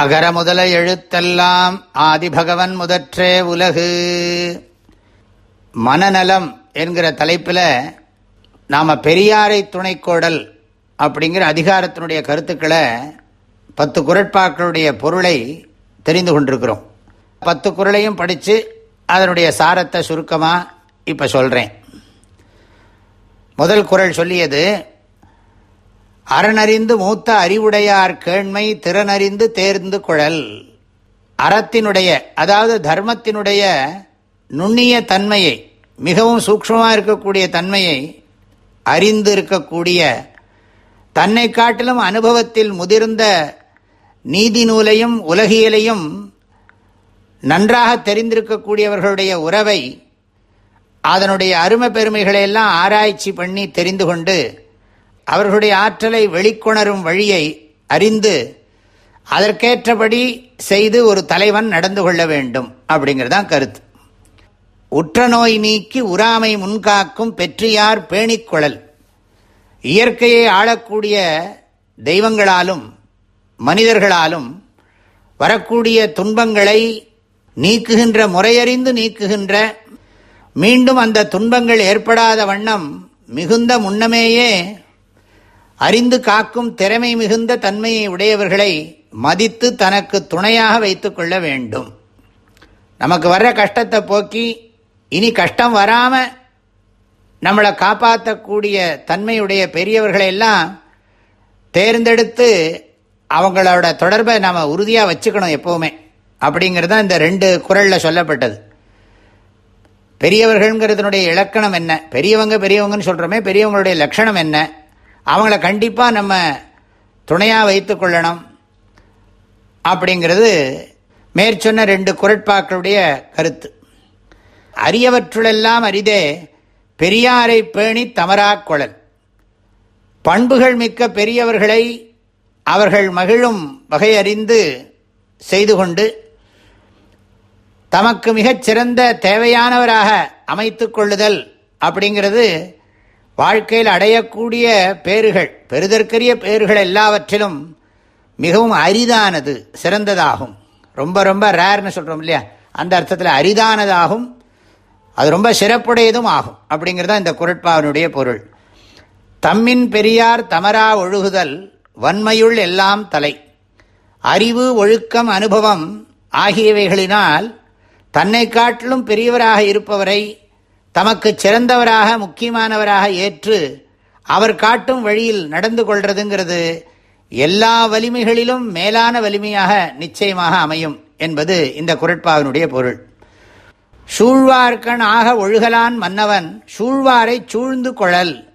அகர முதல எழுத்தெல்லாம் ஆதிபகவன் முதற்றே உலகு. மனநலம் என்கிற தலைப்பில் நாம் பெரியாரை துணைக்கோடல் அப்படிங்கிற அதிகாரத்தினுடைய கருத்துக்களை பத்து குரட்பாக்களுடைய பொருளை தெரிந்து கொண்டிருக்கிறோம். பத்து குரலையும் படித்து அதனுடைய சாரத்தை சுருக்கமாக இப்போ சொல்கிறேன் முதல் குரல் சொல்லியது அறனறிந்து மூத்த அறிவுடையார் கேண்மை திறனறிந்து தேர்ந்து குழல். அறத்தினுடைய அதாவது தர்மத்தினுடைய நுண்ணிய தன்மையை மிகவும் சூக்ஷமாக இருக்கக்கூடிய தன்மையை அறிந்து இருக்கக்கூடிய தன்னை காட்டிலும் அனுபவத்தில் முதிர்ந்த நீதி நூலையும் உலகியலையும் நன்றாக தெரிந்திருக்கக்கூடியவர்களுடைய உறவை அதனுடைய அருமை பெருமைகளையெல்லாம் ஆராய்ச்சி பண்ணி தெரிந்து கொண்டு அவர்களுடைய ஆற்றலை வெளிக்கொணரும் வழியை அறிந்து அதற்கேற்றபடி செய்து ஒரு தலைவன் நடந்து கொள்ள வேண்டும் அப்படிங்கிறதான் கருத்து. உற்ற நோய் நீக்கி உறாமை முன்காக்கும் பெற்றியார் பேணிக்குழல். இயற்கையை ஆளக்கூடிய தெய்வங்களாலும் மனிதர்களாலும் வரக்கூடிய துன்பங்களை நீக்குகின்ற முறையறிந்து நீக்குகின்ற மீண்டும் அந்த துன்பங்கள் ஏற்படாத வண்ணம் மிகுந்த முன்னமேயே அறிந்து காக்கும் திறமை மிகுந்த தன்மையை உடையவர்களை மதித்து தனக்கு துணையாக வைத்து கொள்ள வேண்டும். நமக்கு வர்ற கஷ்டத்தை போக்கி இனி கஷ்டம் வராமல் நம்மளை காப்பாற்றக்கூடிய தன்மையுடைய பெரியவர்களையெல்லாம் தேர்ந்தெடுத்து அவங்களோட தொடர்பை நாம் உறுதியாக வச்சுக்கணும் எப்போவுமே. அப்படிங்கிறது தான் இந்த ரெண்டு குரலில் சொல்லப்பட்டது. பெரியவர்கள்ங்கிறதுனுடைய இலக்கணம் என்ன? பெரியவங்க பெரியவங்கன்னு சொல்கிறோமே பெரியவங்களுடைய லட்சணம் என்ன? அவங்கள கண்டிப்பாக நம்ம துணையாக வைத்து கொள்ளணும். அப்படிங்கிறது மேற்சொன்ன ரெண்டு குரட்பாக்களுடைய கருத்து. அரியவற்றுளெல்லாம் அரிதே பெரியாரை பேணி தமராக்குழல் பண்புகள் மிக்க பெரியவர்களை அவர்கள் மகிழும் வகையறிந்து செய்து கொண்டு தமக்கு மிகச் சிறந்த தேவையானவராக அமைத்து கொள்ளுதல் அப்படிங்கிறது வாழ்க்கையில் அடையக்கூடிய பேறுகள் பெறுதற்கரிய பேறுகள் எல்லாவற்றிலும் மிகவும் அரிதானது சிறந்ததாகும். ரொம்ப ரொம்ப ரேர்னு சொல்கிறோம் இல்லையா? அந்த அர்த்தத்தில் அரிதானதாகும் அது ரொம்ப சிறப்புடையதும் ஆகும். அப்படிங்கிறது தான் இந்த குரட்பாவினுடைய பொருள். தம்மின் பெரியார் தமரா ஒழுகுதல் வன்மையுள் எல்லாம் தலை. அறிவு ஒழுக்கம் அனுபவம் ஆகியவைகளினால் தன்னை காட்டிலும் பெரியவராக இருப்பவரை தமக்கு சிறந்தவராக முக்கியமானவராக ஏற்று அவர் காட்டும் வழியில் நடந்து கொள்றதுங்கிறது எல்லா வலிமைகளிலும் மேலான வலிமையாக நிச்சயமாக அமையும் என்பது இந்த குரட்பாவினுடைய பொருள். சூழ்வார்க்கன் ஆக ஒழுகலான் மன்னவன் சூழ்வாரை சூழ்ந்து கொழல்.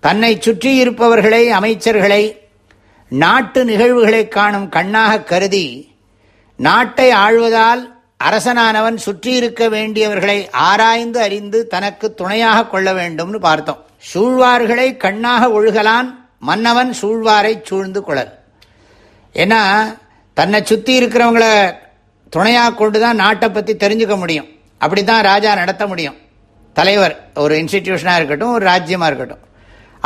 தன்னை சுற்றியிருப்பவர்களை அமைச்சர்களை நாட்டு நிகழ்வுகளை காணும் கண்ணாக கருதி நாட்டை ஆழ்வதால் அரசனானவன் சுற்றி இருக்க வேண்டியவர்களை ஆராய்ந்து அறிந்து தனக்கு துணையாக கொள்ள வேண்டும்னு பார்த்தோம். சூழ்வார்களை கண்ணாக ஒழுகலான் மன்னவன் சூழ்வாரை சூழ்ந்து கொள்ளல் ஏன்னா தன்னை சுற்றி இருக்கிறவங்கள துணையாக கொண்டு தான் நாட்டை பற்றி தெரிஞ்சுக்க முடியும். அப்படி தான் ராஜா நடத்த முடியும். தலைவர் ஒரு இன்ஸ்டிடியூஷனாக இருக்கட்டும் ஒரு ராஜ்யமாக இருக்கட்டும்.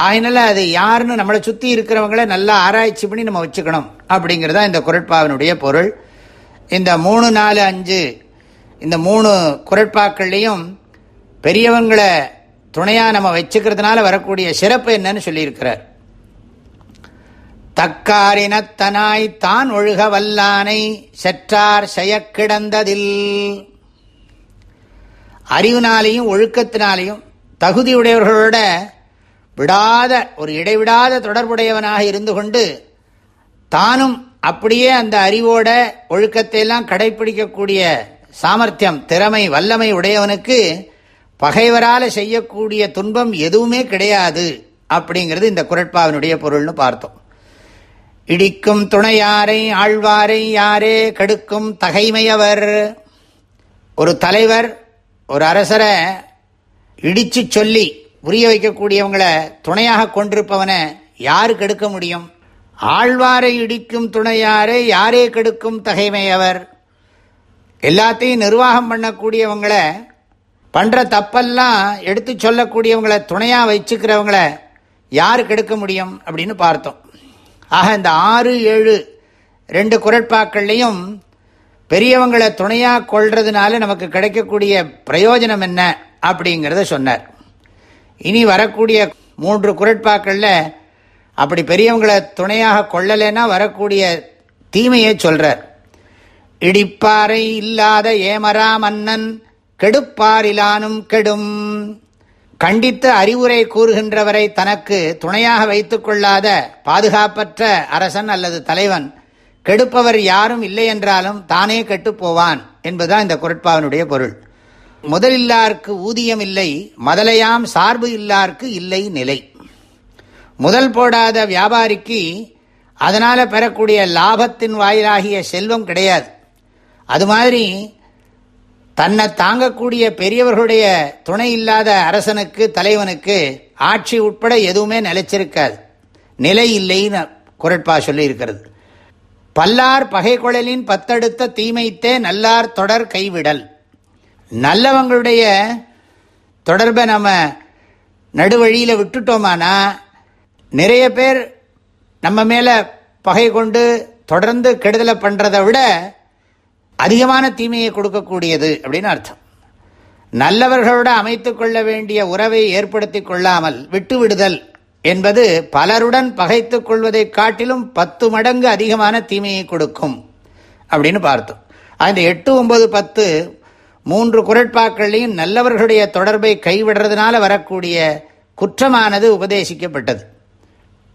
ஆகினால அது யாருன்னு நம்மளை சுற்றி இருக்கிறவங்கள நல்லா ஆராய்ச்சி பண்ணி நம்ம வச்சுக்கணும். அப்படிங்கிறதா இந்த குரட்பாவினுடைய பொருள். இந்த மூணு நாலு அஞ்சு இந்த மூணு குரட்பாக்கள்லையும் பெரியவங்களை துணையாக நம்ம வச்சுக்கிறதுனால வரக்கூடிய சிறப்பு என்னன்னு சொல்லியிருக்கிறார். தக்காரினத்தனாய் தான் ஒழுக வல்லானை செற்றார் செயக்கிடந்ததில். அறிவினாலையும் ஒழுக்கத்தினாலையும் தகுதியுடையவர்களோட விடாத ஒரு இடைவிடாத தொடர்புடையவனாக இருந்து கொண்டு தானும் அப்படியே அந்த அறிவோட ஒழுக்கத்தை எல்லாம் கடைபிடிக்கக்கூடிய சாமர்த்தியம் திறமை வல்லமை உடையவனுக்கு பகைவரால் செய்யக்கூடிய துன்பம் எதுவுமே கிடையாது அப்படிங்கிறது இந்த குரட்பாவினுடைய பொருள்னு பார்த்தோம். இடிக்கும் துணையாரை ஆழ்வாரை யாரே கெடுக்கும் தகைமையவர். ஒரு தலைவர் ஒரு அரசரை இடிச்சு சொல்லி புரிய வைக்கக்கூடியவங்களை துணையாக கொண்டிருப்பவனை யாரு கெடுக்க முடியும்? ஆழ்வாரை இடிக்கும் துணையாரே யாரே கெடுக்கும் தகைமையவர் எல்லாத்தையும் நிர்வாகம் பண்ணக்கூடியவங்களை பண்ணுற தப்பெல்லாம் எடுத்து சொல்லக்கூடியவங்களை துணையாக வச்சுக்கிறவங்கள யார் கெடுக்க முடியும் அப்படின்னு பார்த்தோம். ஆக இந்த ஆறு ஏழு ரெண்டு குரட்பாக்கள்லையும் பெரியவங்களை துணையாக கொள்றதுனால நமக்கு கிடைக்கக்கூடிய பிரயோஜனம் என்ன அப்படிங்கிறத சொன்னார். இனி வரக்கூடிய மூன்று குரட்பாக்களில் அப்படி பெரியவங்களை துணையாக கொள்ளலைன்னா வரக்கூடிய தீமையை சொல்றார். இடிப்பாறை இல்லாத ஏமரா மன்னன் கெடுப்பாரிலானும் கெடும். கண்டித்து அறிவுரை கூறுகின்றவரை தனக்கு துணையாக வைத்துக் கொள்ளாத பாதுகாப்பற்ற அரசன் அல்லது தலைவன் கெடுப்பவர் யாரும் இல்லை என்றாலும் தானே கெட்டுப்போவான் என்பதுதான் இந்த குரட்பாவினுடைய பொருள். முதலில்லார்க்கு ஊதியம் இல்லை மதலையாம் சார்பு இல்லார்க்கு இல்லை நிலை. முதல் போடாத வியாபாரிக்கு அதனால் பெறக்கூடிய லாபத்தின் வாயிலாகிய செல்வம் கிடையாது. அது மாதிரி தன்னை தாங்கக்கூடிய பெரியவர்களுடைய துணை இல்லாத அரசனுக்கு தலைவனுக்கு ஆட்சி உட்பட எதுவுமே நிலைச்சிருக்காது. நிலை இல்லைன்னு குரட்பா சொல்லியிருக்கிறது. பல்லார் பகை குழலின் பத்தடுத்த தீமைத்தே நல்லார் தொடர் கைவிடல். நல்லவங்களுடைய தொடர்பை நம்ம நடுவழியில் விட்டுட்டோமானா நிறைய பேர் நம்ம மேலே பகை கொண்டு தொடர்ந்து கெடுதலை பண்ணுறதை விட அதிகமான தீமையை கொடுக்கக்கூடியது அப்படின்னு அர்த்தம். நல்லவர்களோட அமைத்து கொள்ள வேண்டிய உறவை ஏற்படுத்தி கொள்ளாமல் விட்டுவிடுதல் என்பது பலருடன் பகைத்து கொள்வதை காட்டிலும் பத்து மடங்கு அதிகமான தீமையை கொடுக்கும் அப்படின்னு பார்த்தோம். அந்த எட்டு ஒன்பது பத்து மூன்று குரட்பாக்கள்லையும் நல்லவர்களுடைய தொடர்பை கைவிடுறதுனால வரக்கூடிய குற்றமானது உபதேசிக்கப்பட்டது.